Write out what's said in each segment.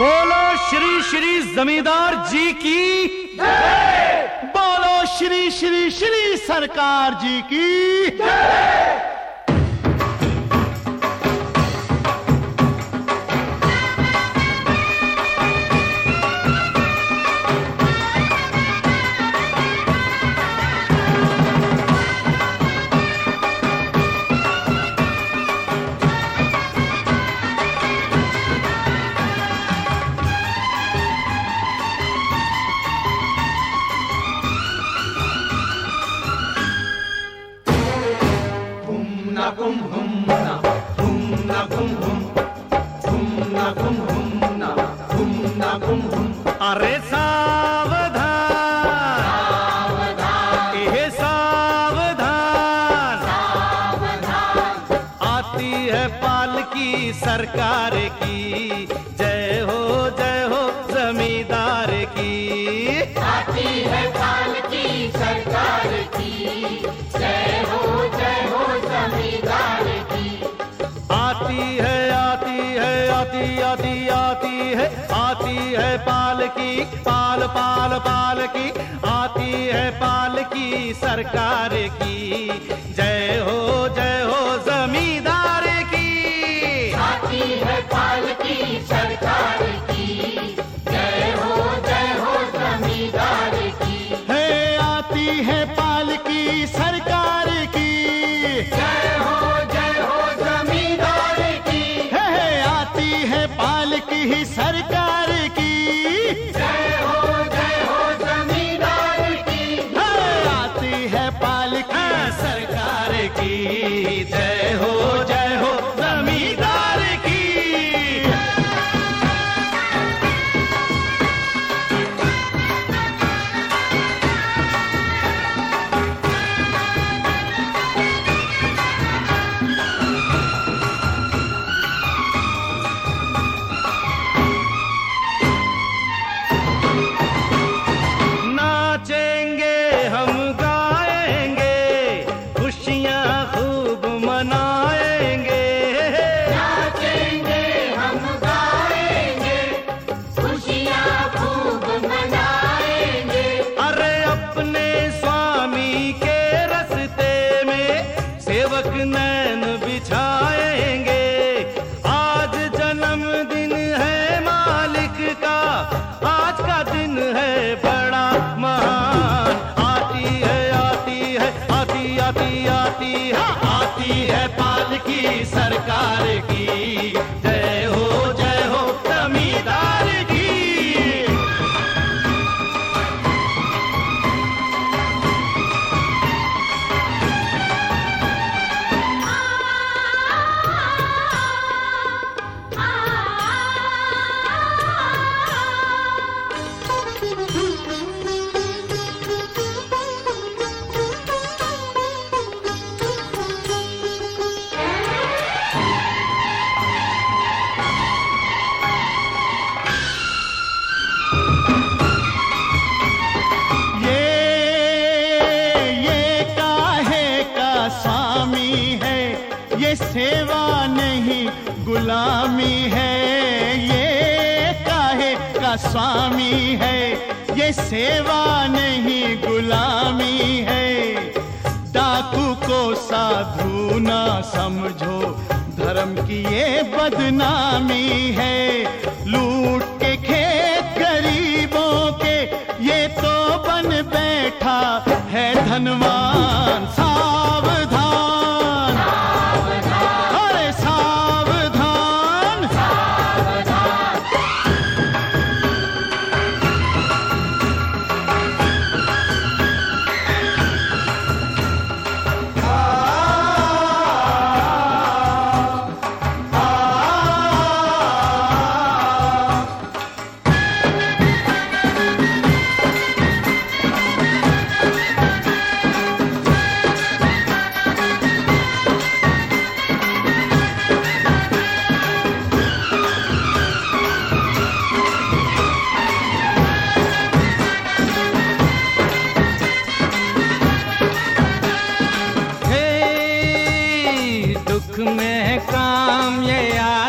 बोलो श्री श्री जमींदार जी की बोलो श्री श्री श्री सरकार जी की अरे सावधान। ये सावधान। आती है पाल की सरकार की। की पाल पाल पाल की आती है पाल की सरकार की। जय हो जय हो ज़मीन செய்த आती है गुलामी है, ये काहे का स्वामी है? ये सेवा नहीं, गुलामी है। डाकू को साधु ना समझो, धर्म की ये बदनामी है। लूट में काम ये आ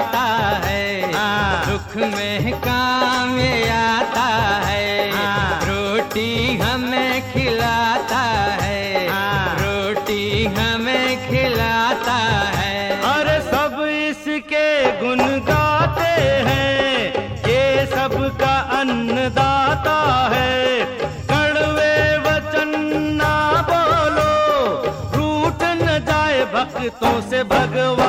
भक्तों से भगवान